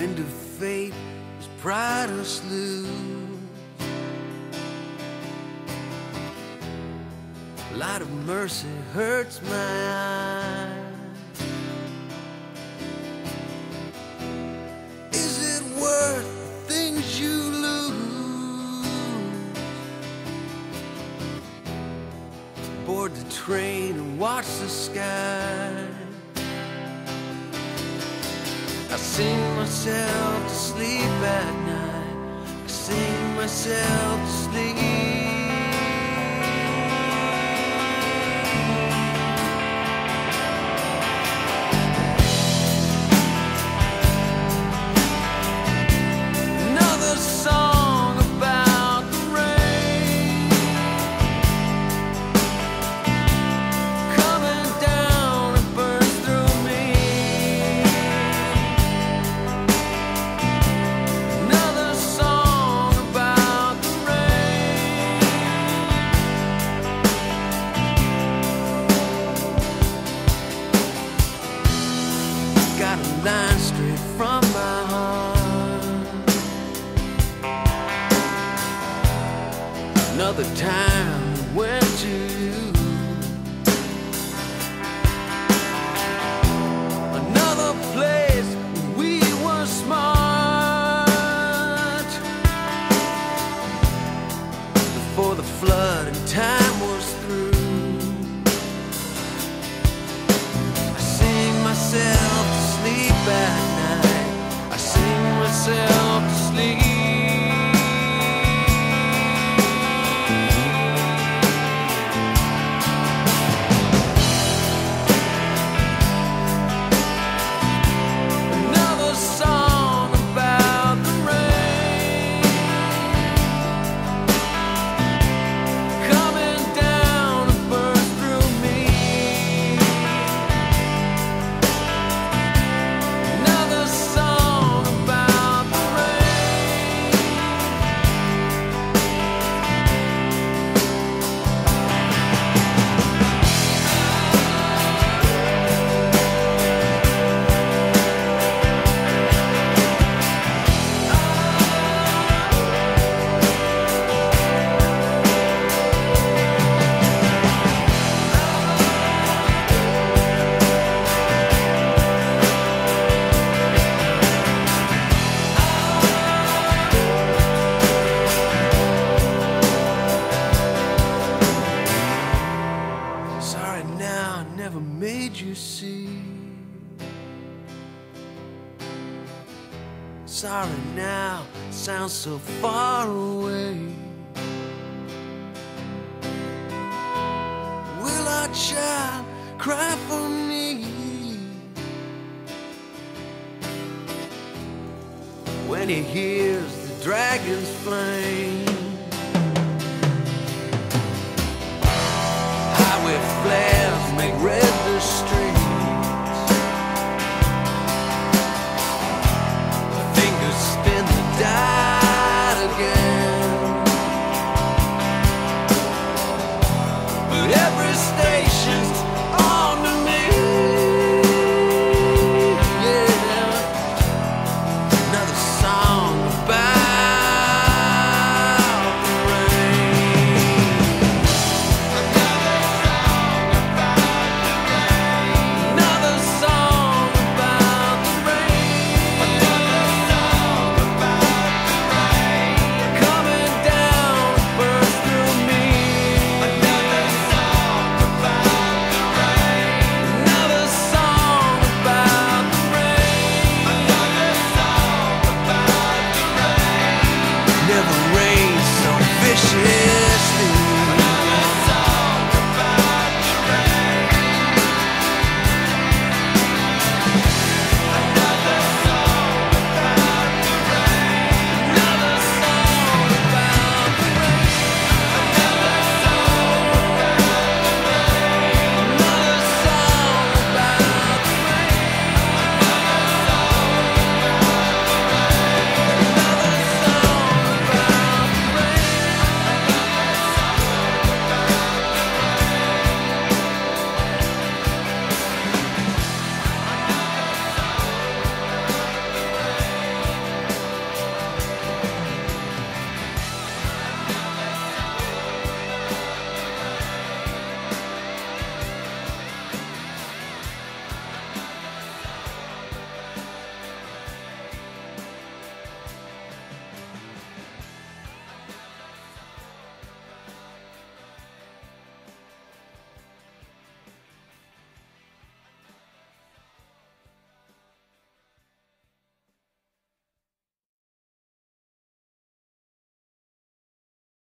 wind of fate is pride or slew. Light of mercy hurts my eyes. Is it worth the things you lose? Board the train and watch the sky. I sing myself to sleep at night. I sing myself to sleep. Line straight from my heart. Another time went to you. Another place we were smart before the flood and time myself you see. Sorry now, sounds so far away. Will our child cry for me? When he hears the dragon's flame. Highway flag never rain so vicious.